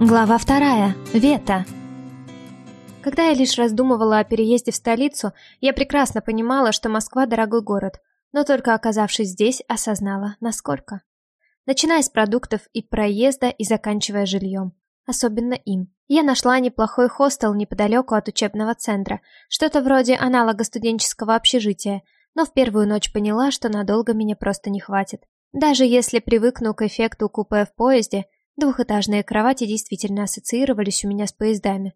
Глава вторая. Вета. Когда я лишь раздумывала о переезде в столицу, я прекрасно понимала, что Москва – дорогой город, но только оказавшись здесь, осознала, насколько. Начиная с продуктов и проезда и заканчивая жильем. Особенно им. Я нашла неплохой хостел неподалеку от учебного центра, что-то вроде аналога студенческого общежития, но в первую ночь поняла, что надолго меня просто не хватит. Даже если привыкну к эффекту купе в поезде – Двухэтажные кровати действительно ассоциировались у меня с поездами.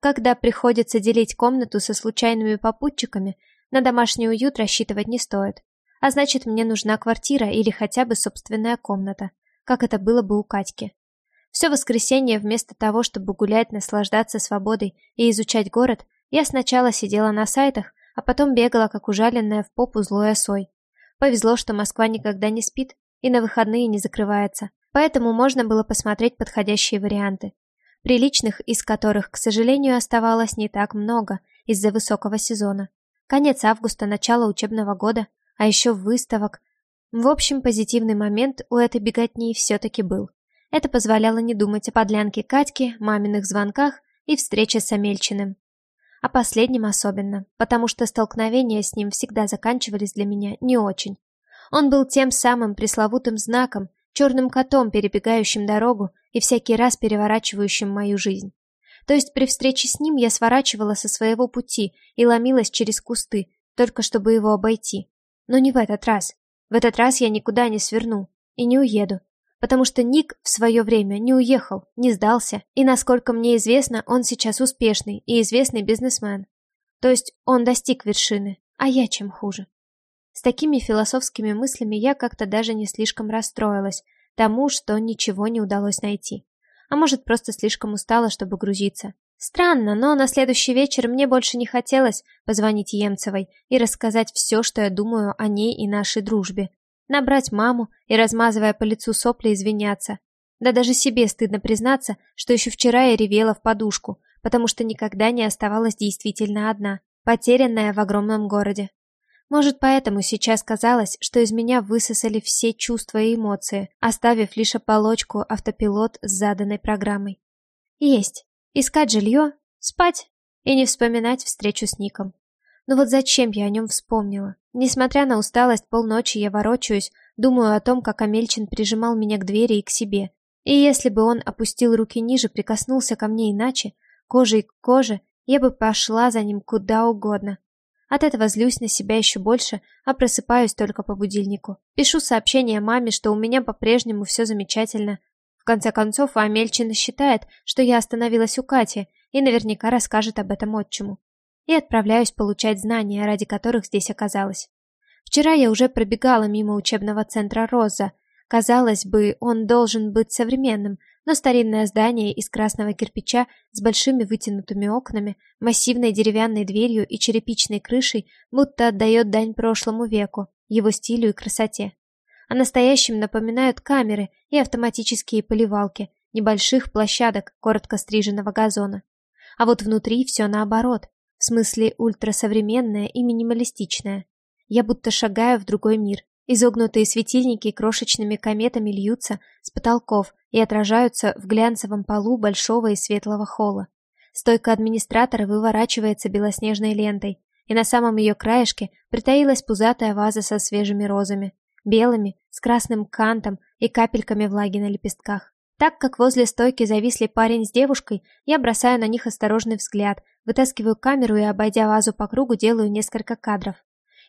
Когда приходится делить комнату со случайными попутчиками, на домашний уют рассчитывать не стоит. А значит, мне нужна квартира или хотя бы собственная комната, как это было бы у Катьки. Все воскресенье вместо того, чтобы гулять, наслаждаться свободой и изучать город, я сначала сидела на сайтах, а потом бегала, как ужаленная в попу злой осой. Повезло, что Москва никогда не спит и на выходные не закрывается поэтому можно было посмотреть подходящие варианты, приличных из которых, к сожалению, оставалось не так много из-за высокого сезона. Конец августа, начало учебного года, а еще выставок. В общем, позитивный момент у этой беготни все-таки был. Это позволяло не думать о подлянке Катьки, маминых звонках и встрече с Амельчиным. О последнем особенно, потому что столкновения с ним всегда заканчивались для меня не очень. Он был тем самым пресловутым знаком, черным котом, перебегающим дорогу и всякий раз переворачивающим мою жизнь. То есть при встрече с ним я сворачивала со своего пути и ломилась через кусты, только чтобы его обойти. Но не в этот раз. В этот раз я никуда не сверну и не уеду, потому что Ник в свое время не уехал, не сдался, и, насколько мне известно, он сейчас успешный и известный бизнесмен. То есть он достиг вершины, а я чем хуже. С такими философскими мыслями я как-то даже не слишком расстроилась тому, что ничего не удалось найти. А может, просто слишком устала, чтобы грузиться. Странно, но на следующий вечер мне больше не хотелось позвонить Емцевой и рассказать все, что я думаю о ней и нашей дружбе. Набрать маму и, размазывая по лицу сопли, извиняться. Да даже себе стыдно признаться, что еще вчера я ревела в подушку, потому что никогда не оставалась действительно одна, потерянная в огромном городе. Может, поэтому сейчас казалось, что из меня высосали все чувства и эмоции, оставив лишь ополочку автопилот с заданной программой. Есть. Искать жилье, спать и не вспоминать встречу с Ником. Но вот зачем я о нем вспомнила? Несмотря на усталость, полночи я ворочаюсь, думаю о том, как Амельчин прижимал меня к двери и к себе. И если бы он опустил руки ниже, прикоснулся ко мне иначе, кожей к коже, я бы пошла за ним куда угодно. От этого злюсь на себя еще больше, а просыпаюсь только по будильнику. Пишу сообщение маме, что у меня по-прежнему все замечательно. В конце концов, Амельчина считает, что я остановилась у Кати и наверняка расскажет об этом отчиму. И отправляюсь получать знания, ради которых здесь оказалась. Вчера я уже пробегала мимо учебного центра «Роза». Казалось бы, он должен быть современным, но старинное здание из красного кирпича с большими вытянутыми окнами, массивной деревянной дверью и черепичной крышей будто отдает дань прошлому веку, его стилю и красоте. А настоящим напоминают камеры и автоматические поливалки, небольших площадок коротко стриженного газона. А вот внутри все наоборот, в смысле ультрасовременное и минималистичное. Я будто шагаю в другой мир, Изогнутые светильники крошечными кометами льются с потолков и отражаются в глянцевом полу большого и светлого холла. Стойка администратора выворачивается белоснежной лентой, и на самом ее краешке притаилась пузатая ваза со свежими розами, белыми, с красным кантом и капельками влаги на лепестках. Так как возле стойки зависли парень с девушкой, я бросаю на них осторожный взгляд, вытаскиваю камеру и, обойдя вазу по кругу, делаю несколько кадров.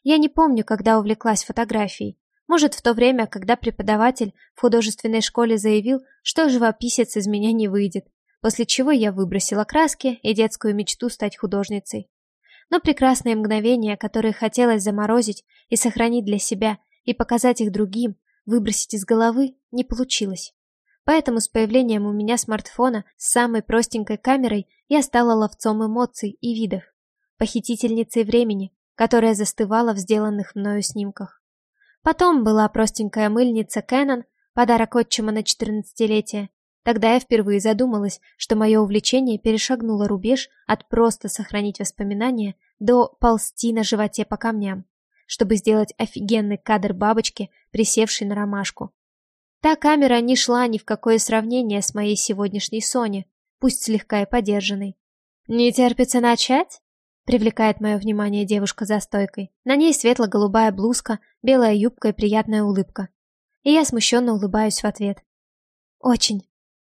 Я не помню, когда увлеклась фотографией. Может, в то время, когда преподаватель в художественной школе заявил, что живописец из меня не выйдет, после чего я выбросила краски и детскую мечту стать художницей. Но прекрасные мгновения, которые хотелось заморозить и сохранить для себя, и показать их другим, выбросить из головы, не получилось. Поэтому с появлением у меня смартфона с самой простенькой камерой я стала ловцом эмоций и видов, похитительницей времени, которая застывала в сделанных мною снимках. Потом была простенькая мыльница Canon, подарок отчима на четырнадцатилетие. Тогда я впервые задумалась, что мое увлечение перешагнуло рубеж от просто сохранить воспоминания до ползти на животе по камням, чтобы сделать офигенный кадр бабочки, присевшей на ромашку. Та камера не шла ни в какое сравнение с моей сегодняшней Соне, пусть слегка и подержанной. «Не терпится начать?» Привлекает мое внимание девушка за стойкой. На ней светло-голубая блузка, белая юбка и приятная улыбка. И я смущенно улыбаюсь в ответ. «Очень»,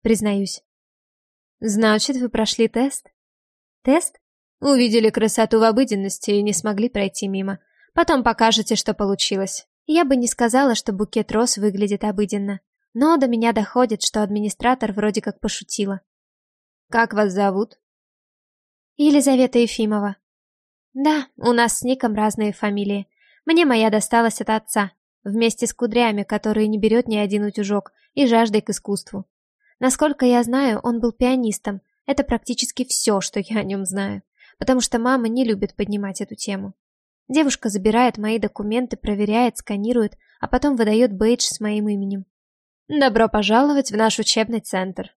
признаюсь. «Значит, вы прошли тест?» «Тест?» «Увидели красоту в обыденности и не смогли пройти мимо. Потом покажете, что получилось». Я бы не сказала, что букет роз выглядит обыденно. Но до меня доходит, что администратор вроде как пошутила. «Как вас зовут?» Елизавета Ефимова. Да, у нас с Ником разные фамилии. Мне моя досталась от отца, вместе с кудрями, которые не берет ни один утюжок, и жаждой к искусству. Насколько я знаю, он был пианистом. Это практически все, что я о нем знаю, потому что мама не любит поднимать эту тему. Девушка забирает мои документы, проверяет, сканирует, а потом выдает бейдж с моим именем. «Добро пожаловать в наш учебный центр»,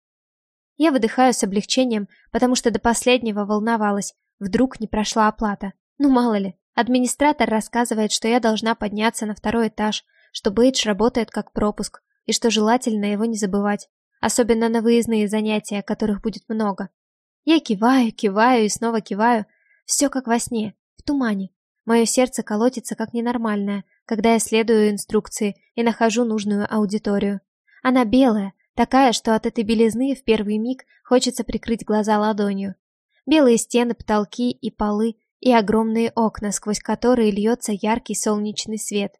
я выдыхаю с облегчением, потому что до последнего волновалась. Вдруг не прошла оплата. Ну мало ли. Администратор рассказывает, что я должна подняться на второй этаж, что бейдж работает как пропуск, и что желательно его не забывать. Особенно на выездные занятия, которых будет много. Я киваю, киваю и снова киваю. Все как во сне, в тумане. Мое сердце колотится как ненормальное, когда я следую инструкции и нахожу нужную аудиторию. Она белая, Такая, что от этой белизны в первый миг хочется прикрыть глаза ладонью. Белые стены, потолки и полы, и огромные окна, сквозь которые льется яркий солнечный свет.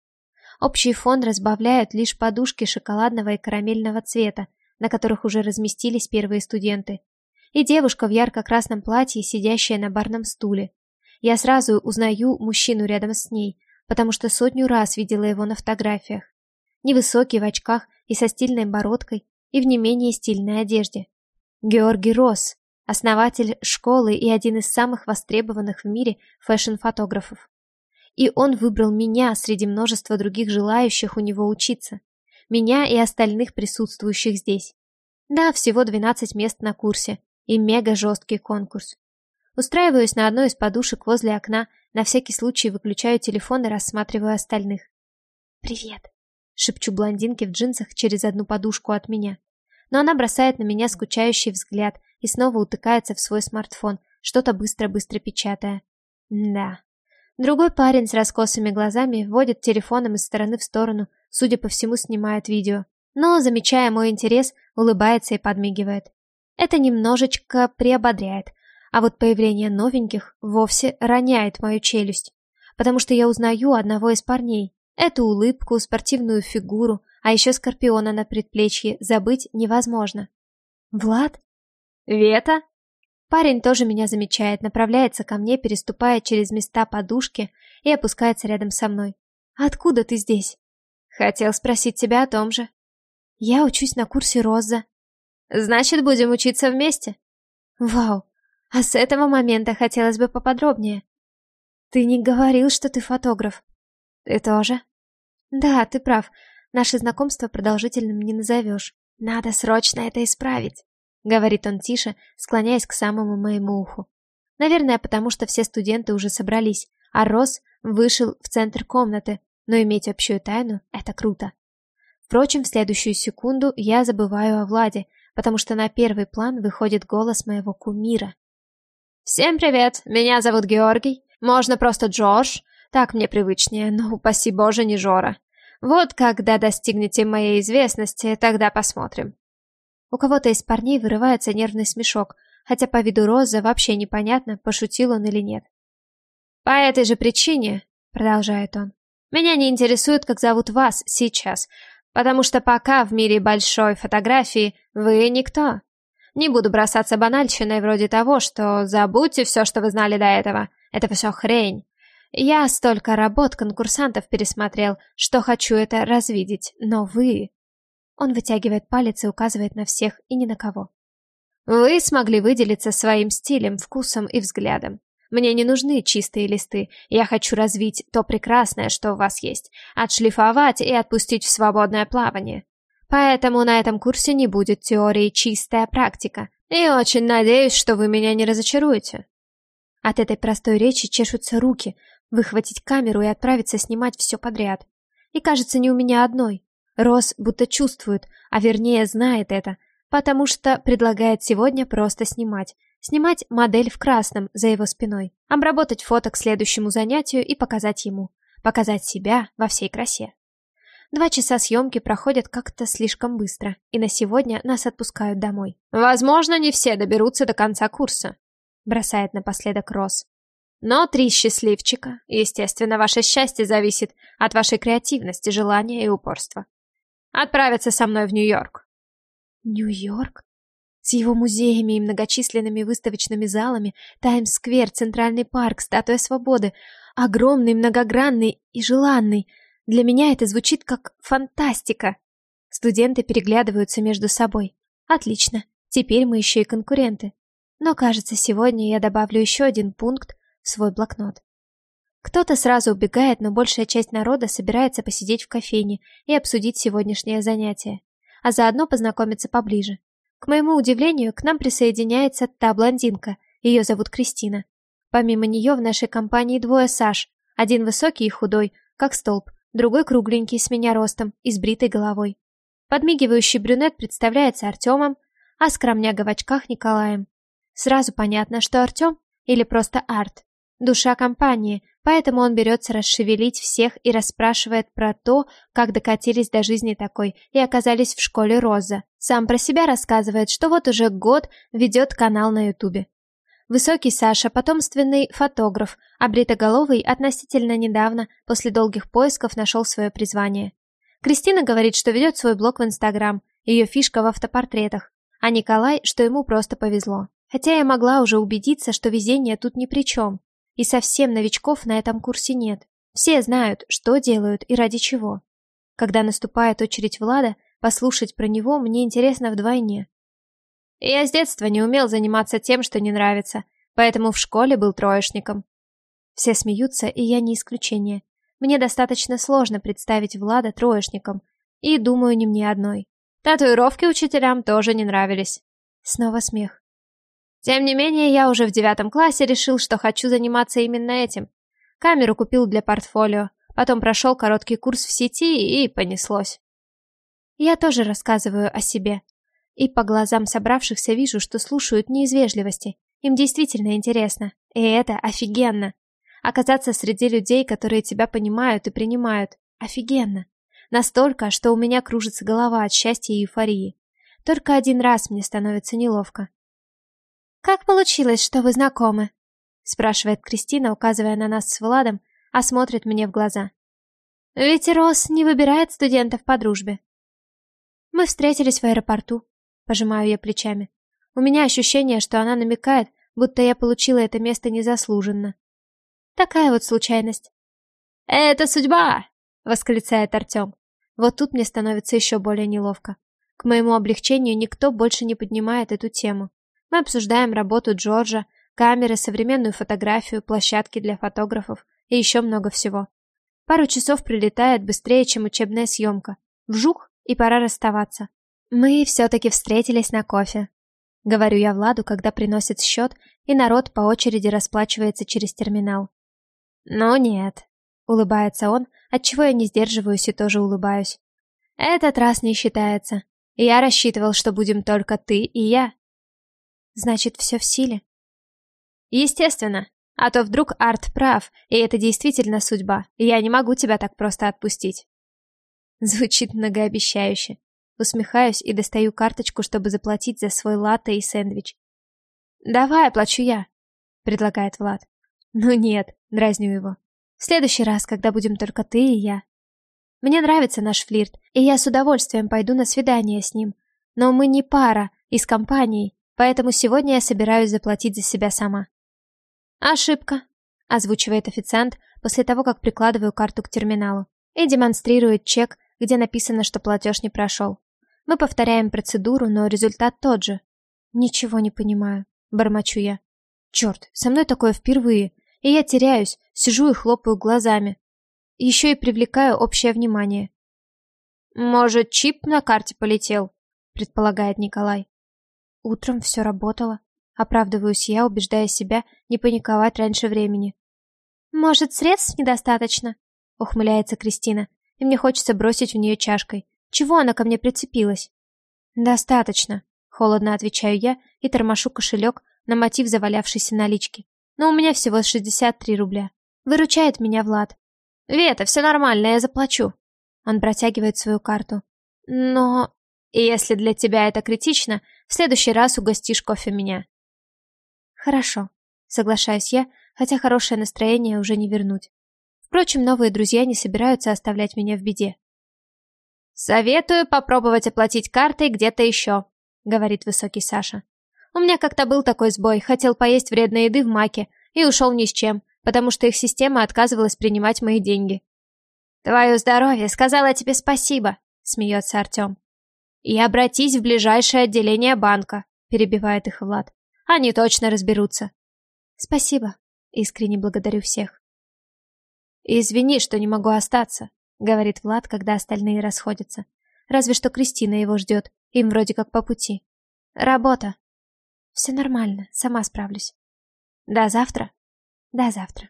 Общий фон разбавляют лишь подушки шоколадного и карамельного цвета, на которых уже разместились первые студенты. И девушка в ярко-красном платье, сидящая на барном стуле. Я сразу узнаю мужчину рядом с ней, потому что сотню раз видела его на фотографиях. Невысокий, в очках и со стильной бородкой, и в не менее стильной одежде. Георгий Росс, основатель школы и один из самых востребованных в мире фэшн-фотографов. И он выбрал меня среди множества других желающих у него учиться. Меня и остальных присутствующих здесь. Да, всего 12 мест на курсе и мега жесткий конкурс. Устраиваюсь на одной из подушек возле окна, на всякий случай выключаю телефон и рассматриваю остальных. «Привет», шепчу блондинке в джинсах через одну подушку от меня. Но она бросает на меня скучающий взгляд и снова утыкается в свой смартфон, что-то быстро-быстро печатая. Да. Другой парень с раскосыми глазами водит телефоном из стороны в сторону, судя по всему, снимает видео. Но, замечая мой интерес, улыбается и подмигивает. Это немножечко приободряет, а вот появление новеньких вовсе роняет мою челюсть, потому что я узнаю одного из парней, Эту улыбку, спортивную фигуру, а еще скорпиона на предплечье забыть невозможно. Влад? Вета? Парень тоже меня замечает, направляется ко мне, переступая через места подушки и опускается рядом со мной. «Откуда ты здесь?» «Хотел спросить тебя о том же». «Я учусь на курсе Роза». «Значит, будем учиться вместе?» «Вау! А с этого момента хотелось бы поподробнее». «Ты не говорил, что ты фотограф?» Ты тоже? Да, ты прав. Наше знакомство продолжительным не назовешь. Надо срочно это исправить, говорит он тише, склоняясь к самому моему уху. Наверное, потому что все студенты уже собрались, а Рос вышел в центр комнаты, но иметь общую тайну — это круто. Впрочем, в следующую секунду я забываю о Владе, потому что на первый план выходит голос моего кумира. «Всем привет, меня зовут Георгий, можно просто Джош, так мне привычнее, но упаси боже не Жора. Вот когда достигнете моей известности, тогда посмотрим. У кого-то из парней вырывается нервный смешок, хотя по виду Розы вообще непонятно, пошутил он или нет. «По этой же причине», — продолжает он, — «меня не интересует, как зовут вас сейчас, потому что пока в мире большой фотографии вы никто. Не буду бросаться банальщиной вроде того, что забудьте все, что вы знали до этого. Это все хрень. Я столько работ конкурсантов пересмотрел, что хочу это развидеть, но вы... Он вытягивает палец и указывает на всех и ни на кого. Вы смогли выделиться своим стилем, вкусом и взглядом. Мне не нужны чистые листы, я хочу развить то прекрасное, что у вас есть, отшлифовать и отпустить в свободное плавание. Поэтому на этом курсе не будет теории чистая практика, и очень надеюсь, что вы меня не разочаруете. От этой простой речи чешутся руки, выхватить камеру и отправиться снимать все подряд. И кажется, не у меня одной. Рос будто чувствует, а вернее знает это, потому что предлагает сегодня просто снимать. Снимать модель в красном за его спиной, обработать фото к следующему занятию и показать ему. Показать себя во всей красе. Два часа съемки проходят как-то слишком быстро, и на сегодня нас отпускают домой. «Возможно, не все доберутся до конца курса», — бросает напоследок Рос. «Но три счастливчика. Естественно, ваше счастье зависит от вашей креативности, желания и упорства. Отправятся со мной в Нью-Йорк». «Нью-Йорк?» С его музеями и многочисленными выставочными залами, Таймс-сквер, Центральный парк, Статуя Свободы, огромный, многогранный и желанный — для меня это звучит как фантастика. Студенты переглядываются между собой. Отлично, теперь мы еще и конкуренты. Но, кажется, сегодня я добавлю еще один пункт свой блокнот. Кто-то сразу убегает, но большая часть народа собирается посидеть в кофейне и обсудить сегодняшнее занятие, а заодно познакомиться поближе. К моему удивлению, к нам присоединяется та блондинка, ее зовут Кристина. Помимо нее в нашей компании двое Саш, один высокий и худой, как столб, другой кругленький, с меня ростом и с бритой головой. Подмигивающий брюнет представляется Артемом, а скромняга в очках Николаем. Сразу понятно, что Артем или просто Арт. Душа компании, поэтому он берется расшевелить всех и расспрашивает про то, как докатились до жизни такой и оказались в школе Роза. Сам про себя рассказывает, что вот уже год ведет канал на ютубе. Высокий Саша, потомственный фотограф, а бритоголовый относительно недавно, после долгих поисков, нашел свое призвание. Кристина говорит, что ведет свой блог в Инстаграм, ее фишка в автопортретах, а Николай, что ему просто повезло. Хотя я могла уже убедиться, что везение тут ни при чем, и совсем новичков на этом курсе нет. Все знают, что делают и ради чего. Когда наступает очередь Влада, послушать про него мне интересно вдвойне. Я с детства не умел заниматься тем, что не нравится, поэтому в школе был троечником. Все смеются, и я не исключение. Мне достаточно сложно представить Влада троечником, и, думаю, не мне одной. Татуировки учителям тоже не нравились. Снова смех. Тем не менее, я уже в девятом классе решил, что хочу заниматься именно этим. Камеру купил для портфолио, потом прошел короткий курс в сети и понеслось. Я тоже рассказываю о себе, и по глазам собравшихся вижу, что слушают не из вежливости. Им действительно интересно. И это офигенно. Оказаться среди людей, которые тебя понимают и принимают. Офигенно. Настолько, что у меня кружится голова от счастья и эйфории. Только один раз мне становится неловко. «Как получилось, что вы знакомы?» спрашивает Кристина, указывая на нас с Владом, а смотрит мне в глаза. «Ведь Рос не выбирает студентов по дружбе». Мы встретились в аэропорту. Пожимаю я плечами. У меня ощущение, что она намекает, будто я получила это место незаслуженно. Такая вот случайность. «Это судьба!» — восклицает Артем. Вот тут мне становится еще более неловко. К моему облегчению никто больше не поднимает эту тему. Мы обсуждаем работу Джорджа, камеры, современную фотографию, площадки для фотографов и еще много всего. Пару часов прилетает быстрее, чем учебная съемка. Вжух, и пора расставаться. Мы все-таки встретились на кофе. Говорю я Владу, когда приносит счет, и народ по очереди расплачивается через терминал. «Ну нет», — улыбается он, отчего я не сдерживаюсь и тоже улыбаюсь. «Этот раз не считается. Я рассчитывал, что будем только ты и я». «Значит, все в силе?» «Естественно. А то вдруг Арт прав, и это действительно судьба. Я не могу тебя так просто отпустить». Звучит многообещающе. Усмехаюсь и достаю карточку, чтобы заплатить за свой латте и сэндвич. «Давай, оплачу я», — предлагает Влад. «Ну нет», — дразню его. «В следующий раз, когда будем только ты и я». Мне нравится наш флирт, и я с удовольствием пойду на свидание с ним. Но мы не пара, и с компанией, поэтому сегодня я собираюсь заплатить за себя сама. «Ошибка», — озвучивает официант после того, как прикладываю карту к терминалу и демонстрирует чек, где написано, что платеж не прошел. Мы повторяем процедуру, но результат тот же. Ничего не понимаю, бормочу я. Черт, со мной такое впервые, и я теряюсь, сижу и хлопаю глазами. Еще и привлекаю общее внимание. Может, чип на карте полетел, предполагает Николай. Утром все работало. Оправдываюсь я, убеждая себя не паниковать раньше времени. Может, средств недостаточно? Ухмыляется Кристина, и мне хочется бросить в нее чашкой. Чего она ко мне прицепилась? Достаточно, холодно отвечаю я и тормошу кошелек на мотив завалявшейся налички. Но у меня всего 63 рубля. Выручает меня Влад. Вета, все нормально, я заплачу. Он протягивает свою карту. Но... Если для тебя это критично, в следующий раз угостишь кофе меня. Хорошо, соглашаюсь я, хотя хорошее настроение уже не вернуть. Впрочем, новые друзья не собираются оставлять меня в беде. «Советую попробовать оплатить картой где-то еще», — говорит высокий Саша. «У меня как-то был такой сбой, хотел поесть вредной еды в маке и ушел ни с чем, потому что их система отказывалась принимать мои деньги». «Твое здоровье, сказала тебе спасибо», — смеется Артем. «И обратись в ближайшее отделение банка», — перебивает их Влад. «Они точно разберутся». «Спасибо», — искренне благодарю всех. «Извини, что не могу остаться», говорит Влад, когда остальные расходятся. Разве что Кристина его ждет, им вроде как по пути. Работа. Все нормально, сама справлюсь. До завтра? До завтра.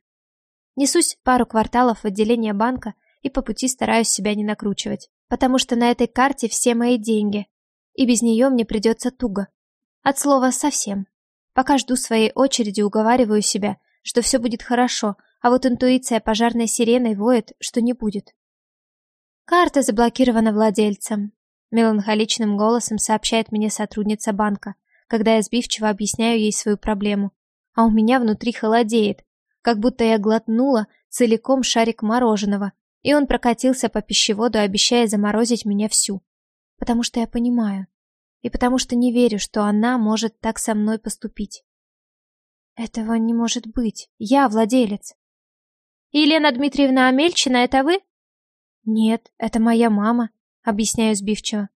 Несусь пару кварталов в отделение банка и по пути стараюсь себя не накручивать, потому что на этой карте все мои деньги, и без нее мне придется туго. От слова совсем. Пока жду своей очереди, уговариваю себя, что все будет хорошо, а вот интуиция пожарной сиреной воет, что не будет. Карта заблокирована владельцем. Меланхоличным голосом сообщает мне сотрудница банка, когда я сбивчиво объясняю ей свою проблему. А у меня внутри холодеет, как будто я глотнула целиком шарик мороженого, и он прокатился по пищеводу, обещая заморозить меня всю. Потому что я понимаю. И потому что не верю, что она может так со мной поступить. Этого не может быть. Я владелец. Елена Дмитриевна Амельчина, это вы? «Нет, это моя мама», — объясняю сбивчиво.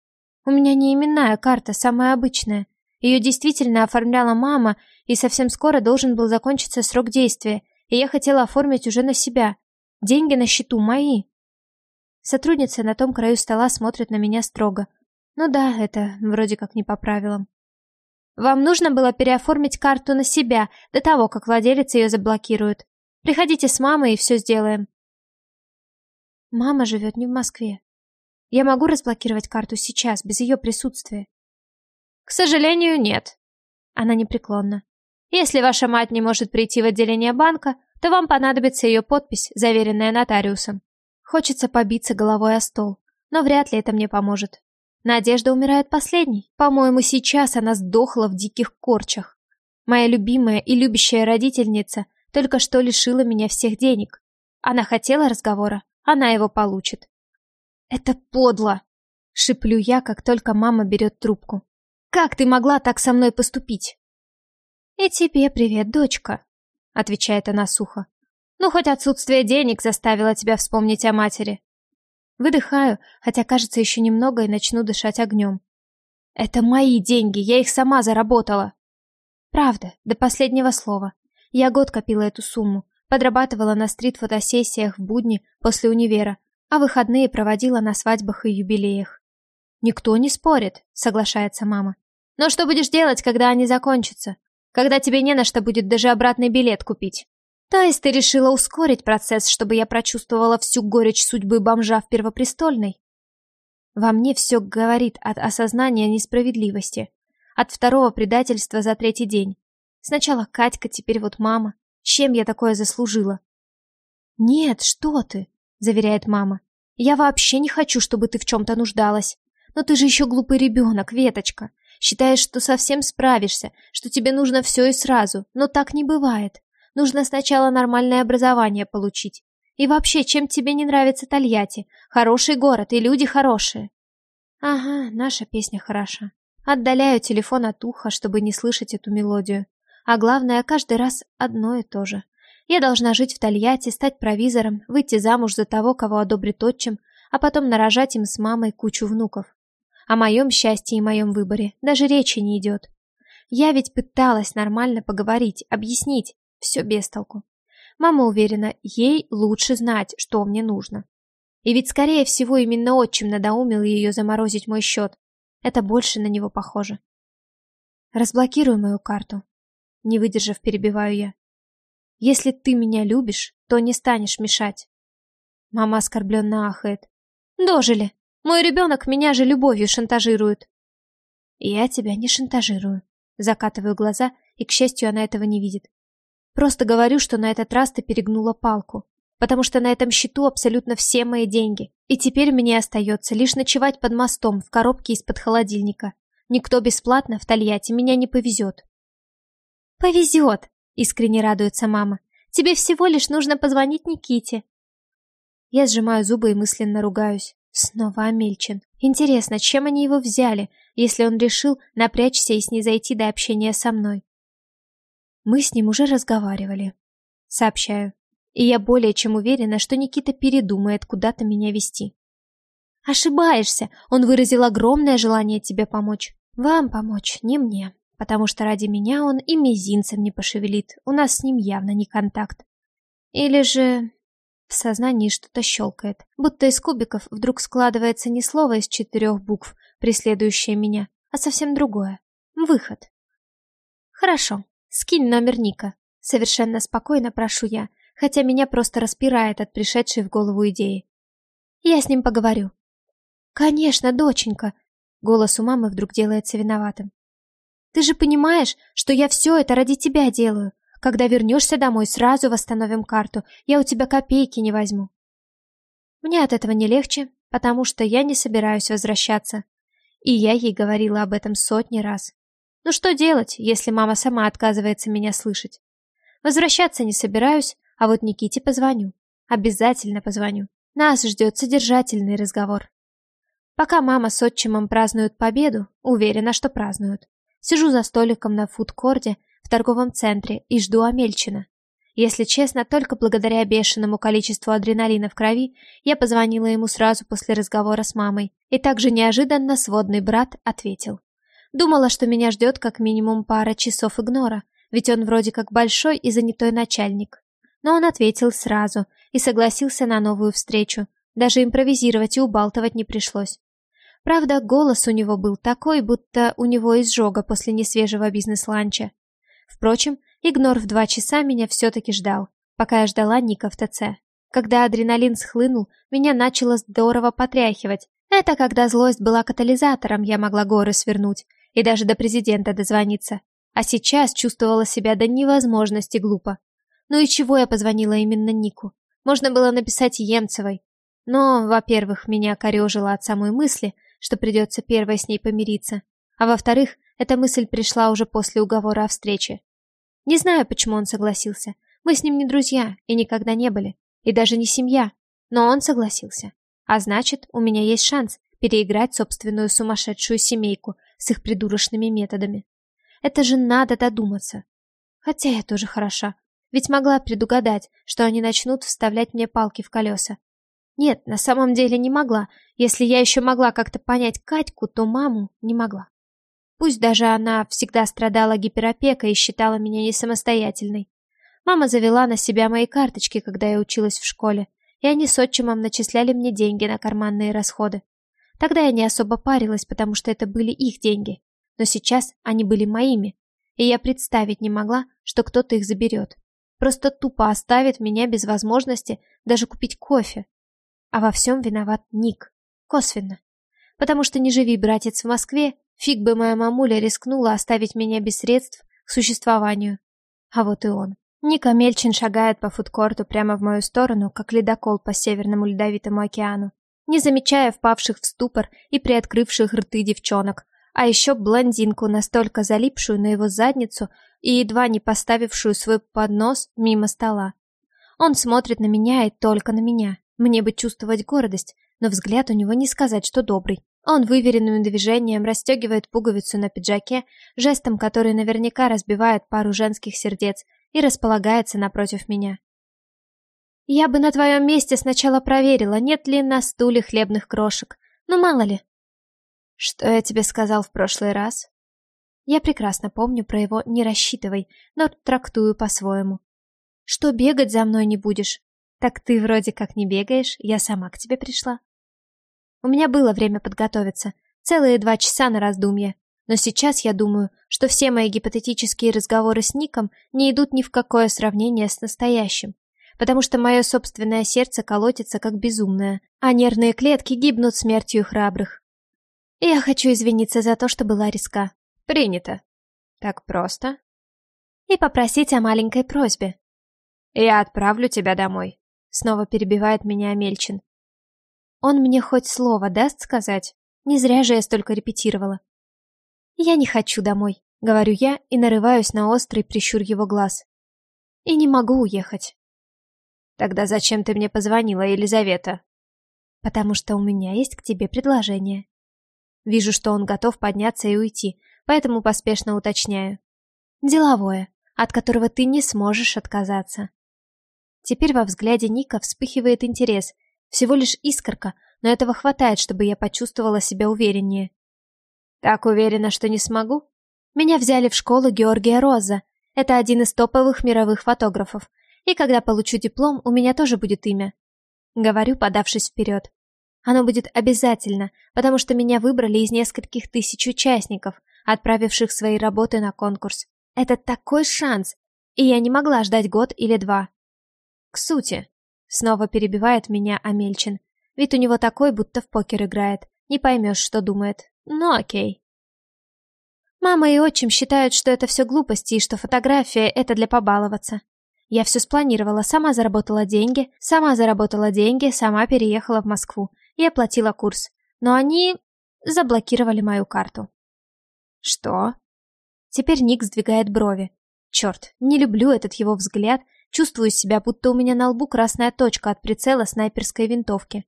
«У меня не именная карта, самая обычная. Ее действительно оформляла мама, и совсем скоро должен был закончиться срок действия, и я хотела оформить уже на себя. Деньги на счету мои». Сотрудница на том краю стола смотрит на меня строго. Ну да, это вроде как не по правилам. Вам нужно было переоформить карту на себя до того, как владелец ее заблокирует. Приходите с мамой и все сделаем. Мама живет не в Москве. Я могу разблокировать карту сейчас, без ее присутствия? К сожалению, нет. Она непреклонна. Если ваша мать не может прийти в отделение банка, то вам понадобится ее подпись, заверенная нотариусом. Хочется побиться головой о стол, но вряд ли это мне поможет. Надежда умирает последней. По-моему, сейчас она сдохла в диких корчах. Моя любимая и любящая родительница только что лишила меня всех денег. Она хотела разговора, она его получит. Это подло, шиплю я, как только мама берет трубку. Как ты могла так со мной поступить? И тебе привет, дочка, отвечает она сухо. Ну хоть отсутствие денег заставило тебя вспомнить о матери. Выдыхаю, хотя кажется еще немного и начну дышать огнем. Это мои деньги, я их сама заработала. Правда, до последнего слова. Я год копила эту сумму, Подрабатывала на стрит-фотосессиях в будни после универа, а выходные проводила на свадьбах и юбилеях. «Никто не спорит», — соглашается мама. «Но что будешь делать, когда они закончатся? Когда тебе не на что будет даже обратный билет купить?» «То есть ты решила ускорить процесс, чтобы я прочувствовала всю горечь судьбы бомжа в Первопрестольной?» Во мне все говорит от осознания несправедливости, от второго предательства за третий день. Сначала Катька, теперь вот мама. Чем я такое заслужила? Нет, что ты, заверяет мама. Я вообще не хочу, чтобы ты в чем-то нуждалась. Но ты же еще глупый ребенок, Веточка. Считаешь, что совсем справишься, что тебе нужно все и сразу. Но так не бывает. Нужно сначала нормальное образование получить. И вообще, чем тебе не нравится Тольятти? Хороший город и люди хорошие. Ага, наша песня хороша. Отдаляю телефон от уха, чтобы не слышать эту мелодию. А главное, каждый раз одно и то же. Я должна жить в Тольятти, стать провизором, выйти замуж за того, кого одобрит отчим, а потом нарожать им с мамой кучу внуков. О моем счастье и моем выборе даже речи не идет. Я ведь пыталась нормально поговорить, объяснить, все без толку. Мама уверена, ей лучше знать, что мне нужно. И ведь, скорее всего, именно отчим надоумил ее заморозить мой счет. Это больше на него похоже. Разблокируй мою карту, не выдержав, перебиваю я. Если ты меня любишь, то не станешь мешать. Мама оскорбленно ахает. Дожили. Мой ребенок меня же любовью шантажирует. Я тебя не шантажирую. Закатываю глаза, и, к счастью, она этого не видит. Просто говорю, что на этот раз ты перегнула палку, потому что на этом счету абсолютно все мои деньги, и теперь мне остается лишь ночевать под мостом в коробке из-под холодильника. Никто бесплатно в Тольятти меня не повезет. «Повезет!» — искренне радуется мама. «Тебе всего лишь нужно позвонить Никите». Я сжимаю зубы и мысленно ругаюсь. Снова Амельчин. Интересно, чем они его взяли, если он решил напрячься и снизойти до общения со мной? Мы с ним уже разговаривали. Сообщаю. И я более чем уверена, что Никита передумает куда-то меня вести. Ошибаешься. Он выразил огромное желание тебе помочь. Вам помочь, не мне. Потому что ради меня он и мизинцем не пошевелит. У нас с ним явно не контакт. Или же в сознании что-то щелкает, будто из кубиков вдруг складывается не слово из четырех букв, преследующее меня, а совсем другое. Выход. Хорошо, скинь номер Ника. Совершенно спокойно прошу я, хотя меня просто распирает от пришедшей в голову идеи. Я с ним поговорю. Конечно, доченька. Голос у мамы вдруг делается виноватым. Ты же понимаешь, что я все это ради тебя делаю. Когда вернешься домой, сразу восстановим карту. Я у тебя копейки не возьму. Мне от этого не легче, потому что я не собираюсь возвращаться. И я ей говорила об этом сотни раз. Ну что делать, если мама сама отказывается меня слышать? Возвращаться не собираюсь, а вот Никите позвоню. Обязательно позвоню. Нас ждет содержательный разговор. Пока мама с отчимом празднуют победу, уверена, что празднуют. Сижу за столиком на фудкорде, в торговом центре и жду Амельчина. Если честно, только благодаря бешеному количеству адреналина в крови я позвонила ему сразу после разговора с мамой, и также неожиданно сводный брат ответил. Думала, что меня ждет как минимум пара часов игнора, ведь он вроде как большой и занятой начальник. Но он ответил сразу и согласился на новую встречу, даже импровизировать и убалтывать не пришлось. Правда, голос у него был такой, будто у него изжога после несвежего бизнес-ланча. Впрочем, игнор в два часа меня все-таки ждал, пока я ждала Ника в ТЦ. Когда адреналин схлынул, меня начало здорово потряхивать. Это когда злость была катализатором, я могла горы свернуть и даже до президента дозвониться. А сейчас чувствовала себя до невозможности глупо. Ну и чего я позвонила именно Нику? Можно было написать Емцевой. Но, во-первых, меня корежило от самой мысли, что придется первой с ней помириться. А во-вторых, эта мысль пришла уже после уговора о встрече. Не знаю, почему он согласился. Мы с ним не друзья и никогда не были. И даже не семья. Но он согласился. А значит, у меня есть шанс переиграть собственную сумасшедшую семейку с их придурочными методами. Это же надо додуматься. Хотя я тоже хороша. Ведь могла предугадать, что они начнут вставлять мне палки в колеса. Нет, на самом деле не могла. Если я еще могла как-то понять Катьку, то маму не могла. Пусть даже она всегда страдала гиперопекой и считала меня не самостоятельной. Мама завела на себя мои карточки, когда я училась в школе, и они с отчимом начисляли мне деньги на карманные расходы. Тогда я не особо парилась, потому что это были их деньги, но сейчас они были моими, и я представить не могла, что кто-то их заберет. Просто тупо оставит меня без возможности даже купить кофе. А во всем виноват Ник. Косвенно. Потому что не живи, братец, в Москве, Фиг бы моя мамуля рискнула оставить меня без средств к существованию. А вот и он. Ника Мельчин шагает по фудкорту прямо в мою сторону, как ледокол по Северному Ледовитому океану, не замечая впавших в ступор и приоткрывших рты девчонок, а еще блондинку, настолько залипшую на его задницу и едва не поставившую свой поднос мимо стола. Он смотрит на меня и только на меня. Мне бы чувствовать гордость, но взгляд у него не сказать, что добрый. Он выверенным движением расстегивает пуговицу на пиджаке, жестом, который наверняка разбивает пару женских сердец, и располагается напротив меня. Я бы на твоем месте сначала проверила, нет ли на стуле хлебных крошек. Ну, мало ли. Что я тебе сказал в прошлый раз? Я прекрасно помню про его «не рассчитывай», но трактую по-своему. Что бегать за мной не будешь? Так ты вроде как не бегаешь, я сама к тебе пришла. У меня было время подготовиться, целые два часа на раздумье. Но сейчас я думаю, что все мои гипотетические разговоры с Ником не идут ни в какое сравнение с настоящим. потому что мое собственное сердце колотится как безумное, а нервные клетки гибнут смертью храбрых. Я хочу извиниться за то, что была риска. Принято. Так просто? И попросить о маленькой просьбе. Я отправлю тебя домой. Снова перебивает меня Амельчин. Он мне хоть слово даст сказать? Не зря же я столько репетировала. Я не хочу домой, говорю я и нарываюсь на острый прищур его глаз. И не могу уехать. Тогда зачем ты мне позвонила, Елизавета? Потому что у меня есть к тебе предложение. Вижу, что он готов подняться и уйти, поэтому поспешно уточняю. Деловое, от которого ты не сможешь отказаться. Теперь во взгляде Ника вспыхивает интерес. Всего лишь искорка, но этого хватает, чтобы я почувствовала себя увереннее. Так уверена, что не смогу? Меня взяли в школу Георгия Роза. Это один из топовых мировых фотографов. И когда получу диплом, у меня тоже будет имя. Говорю, подавшись вперед. Оно будет обязательно, потому что меня выбрали из нескольких тысяч участников, отправивших свои работы на конкурс. Это такой шанс, и я не могла ждать год или два. К сути, снова перебивает меня Амельчин. Вид у него такой, будто в покер играет. Не поймешь, что думает. Ну окей. Мама и отчим считают, что это все глупости и что фотография — это для побаловаться. Я все спланировала, сама заработала деньги, сама заработала деньги, сама переехала в Москву и оплатила курс. Но они заблокировали мою карту. Что? Теперь Ник сдвигает брови. Черт, не люблю этот его взгляд, чувствую себя, будто у меня на лбу красная точка от прицела снайперской винтовки.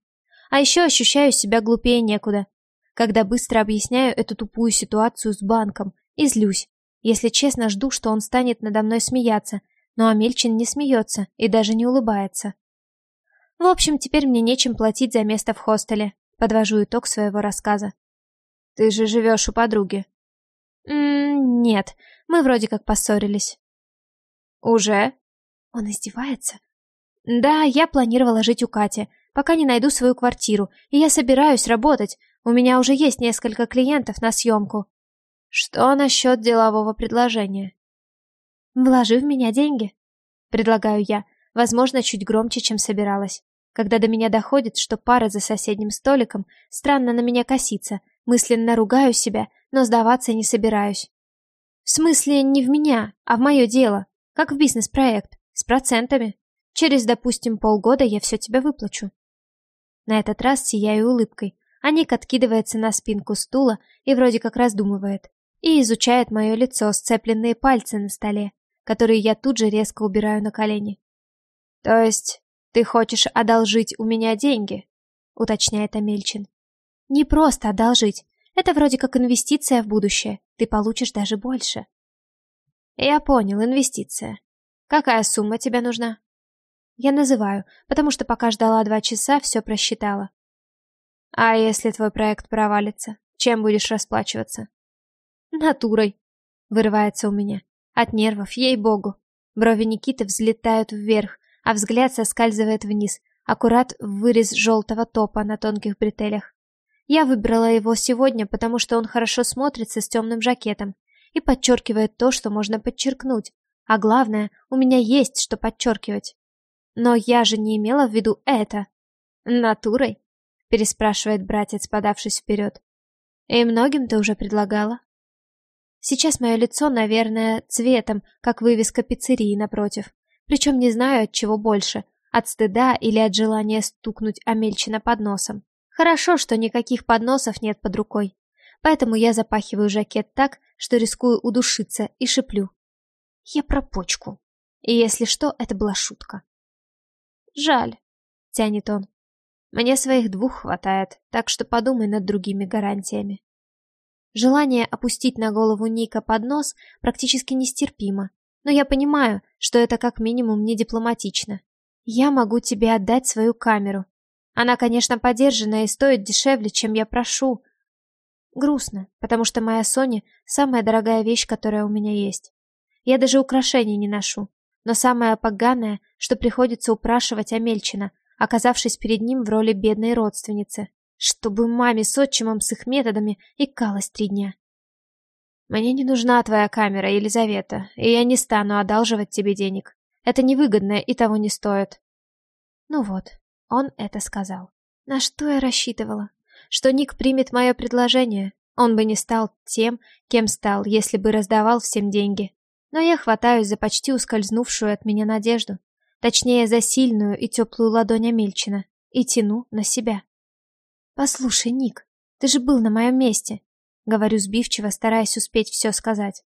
А еще ощущаю себя глупее некуда, когда быстро объясняю эту тупую ситуацию с банком и злюсь. Если честно, жду, что он станет надо мной смеяться, но Амельчин не смеется и даже не улыбается. В общем, теперь мне нечем платить за место в хостеле. Подвожу итог своего рассказа. Ты же живешь у подруги. М нет, мы вроде как поссорились. Уже? Он издевается? Да, я планировала жить у Кати, пока не найду свою квартиру, и я собираюсь работать. У меня уже есть несколько клиентов на съемку. Что насчет делового предложения? Вложи в меня деньги, предлагаю я, возможно, чуть громче, чем собиралась. Когда до меня доходит, что пара за соседним столиком странно на меня косится, мысленно ругаю себя, но сдаваться не собираюсь. В смысле, не в меня, а в мое дело, как в бизнес-проект, с процентами. Через, допустим, полгода я все тебе выплачу. На этот раз сияю улыбкой, а Ник откидывается на спинку стула и вроде как раздумывает. И изучает мое лицо, сцепленные пальцы на столе, которые я тут же резко убираю на колени. «То есть ты хочешь одолжить у меня деньги?» — уточняет Амельчин. «Не просто одолжить. Это вроде как инвестиция в будущее. Ты получишь даже больше». «Я понял, инвестиция. Какая сумма тебе нужна?» «Я называю, потому что пока ждала два часа, все просчитала». «А если твой проект провалится, чем будешь расплачиваться?» «Натурой», — вырывается у меня. От нервов, ей-богу. Брови Никиты взлетают вверх, а взгляд соскальзывает вниз, аккурат в вырез желтого топа на тонких бретелях. Я выбрала его сегодня, потому что он хорошо смотрится с темным жакетом и подчеркивает то, что можно подчеркнуть. А главное, у меня есть что подчеркивать. Но я же не имела в виду это. Натурой? Переспрашивает братец, подавшись вперед. И многим ты уже предлагала? Сейчас мое лицо, наверное, цветом, как вывеска пиццерии напротив. Причем не знаю, от чего больше, от стыда или от желания стукнуть Амельчина под носом. Хорошо, что никаких подносов нет под рукой. Поэтому я запахиваю жакет так, что рискую удушиться и шиплю. Я про почку. И если что, это была шутка. Жаль, тянет он. Мне своих двух хватает, так что подумай над другими гарантиями. Желание опустить на голову Ника поднос практически нестерпимо, но я понимаю, что это как минимум не дипломатично. Я могу тебе отдать свою камеру. Она, конечно, подержанная и стоит дешевле, чем я прошу. Грустно, потому что моя Соня – самая дорогая вещь, которая у меня есть. Я даже украшений не ношу. Но самое поганое, что приходится упрашивать Амельчина, оказавшись перед ним в роли бедной родственницы. Чтобы маме с отчимом с их методами икалась три дня. Мне не нужна твоя камера, Елизавета, и я не стану одалживать тебе денег. Это невыгодно и того не стоит. Ну вот, он это сказал. На что я рассчитывала? Что Ник примет мое предложение. Он бы не стал тем, кем стал, если бы раздавал всем деньги. Но я хватаюсь за почти ускользнувшую от меня надежду. Точнее, за сильную и теплую ладонь Амельчина. И тяну на себя. «Послушай, Ник, ты же был на моем месте», — говорю сбивчиво, стараясь успеть все сказать.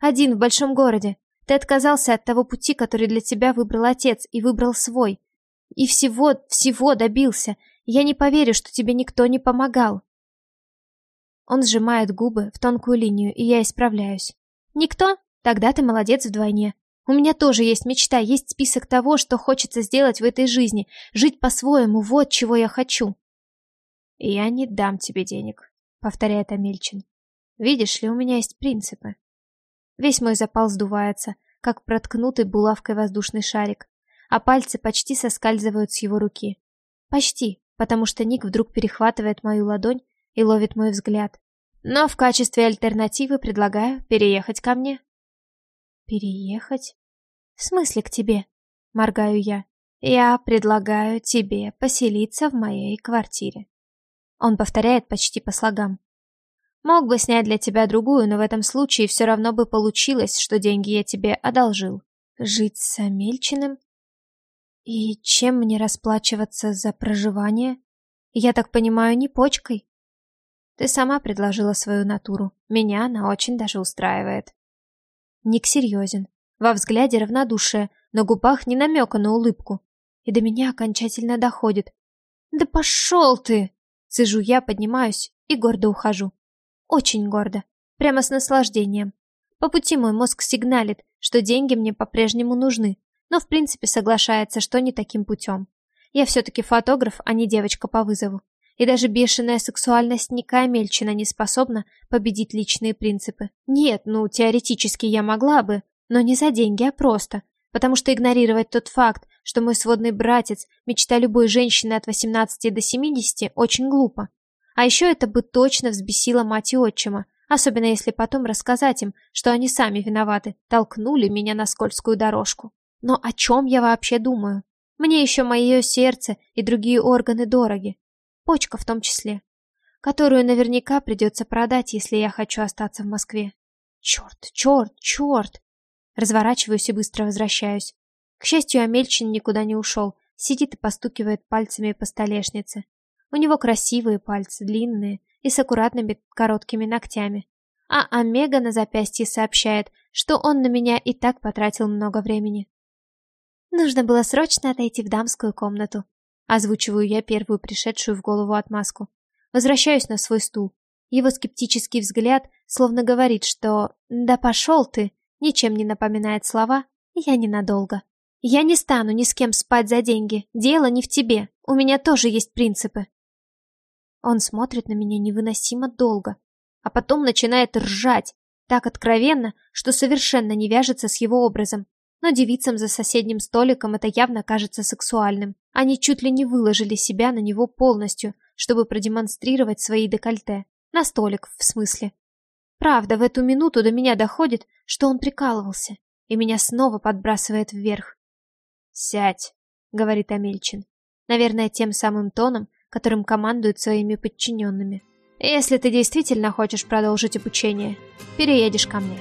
«Один в большом городе. Ты отказался от того пути, который для тебя выбрал отец, и выбрал свой. И всего, всего добился. Я не поверю, что тебе никто не помогал». Он сжимает губы в тонкую линию, и я исправляюсь. «Никто? Тогда ты молодец вдвойне. У меня тоже есть мечта, есть список того, что хочется сделать в этой жизни. Жить по-своему, вот чего я хочу». «Я не дам тебе денег», — повторяет Амельчин. «Видишь ли, у меня есть принципы». Весь мой запал сдувается, как проткнутый булавкой воздушный шарик, а пальцы почти соскальзывают с его руки. Почти, потому что Ник вдруг перехватывает мою ладонь и ловит мой взгляд. Но в качестве альтернативы предлагаю переехать ко мне. Переехать? В смысле к тебе? Моргаю я. Я предлагаю тебе поселиться в моей квартире. Он повторяет почти по слогам. Мог бы снять для тебя другую, но в этом случае все равно бы получилось, что деньги я тебе одолжил. Жить с Амельчиным? И чем мне расплачиваться за проживание? Я так понимаю, не почкой? Ты сама предложила свою натуру. Меня она очень даже устраивает. Ник серьезен. Во взгляде равнодушие, на губах не намека на улыбку. И до меня окончательно доходит. Да пошел ты! Сижу я, поднимаюсь и гордо ухожу. Очень гордо. Прямо с наслаждением. По пути мой мозг сигналит, что деньги мне по-прежнему нужны, но в принципе соглашается, что не таким путем. Я все-таки фотограф, а не девочка по вызову. И даже бешеная сексуальность Ника Мельчина не способна победить личные принципы. Нет, ну, теоретически я могла бы, но не за деньги, а просто. Потому что игнорировать тот факт, что мой сводный братец – мечта любой женщины от 18 до 70, очень глупо. А еще это бы точно взбесило мать и отчима, особенно если потом рассказать им, что они сами виноваты, толкнули меня на скользкую дорожку. Но о чем я вообще думаю? Мне еще мое сердце и другие органы дороги. Почка в том числе. Которую наверняка придется продать, если я хочу остаться в Москве. Черт, черт, черт. Разворачиваюсь и быстро возвращаюсь. К счастью, Амельчин никуда не ушел, сидит и постукивает пальцами по столешнице. У него красивые пальцы, длинные и с аккуратными короткими ногтями. А Омега на запястье сообщает, что он на меня и так потратил много времени. Нужно было срочно отойти в дамскую комнату. Озвучиваю я первую пришедшую в голову отмазку. Возвращаюсь на свой стул. Его скептический взгляд словно говорит, что «да пошел ты», ничем не напоминает слова «я ненадолго». Я не стану ни с кем спать за деньги. Дело не в тебе. У меня тоже есть принципы. Он смотрит на меня невыносимо долго, а потом начинает ржать, так откровенно, что совершенно не вяжется с его образом. Но девицам за соседним столиком это явно кажется сексуальным. Они чуть ли не выложили себя на него полностью, чтобы продемонстрировать свои декольте. На столик, в смысле. Правда, в эту минуту до меня доходит, что он прикалывался, и меня снова подбрасывает вверх. «Сядь», — говорит Амельчин. Наверное, тем самым тоном, которым командует своими подчиненными. «Если ты действительно хочешь продолжить обучение, переедешь ко мне».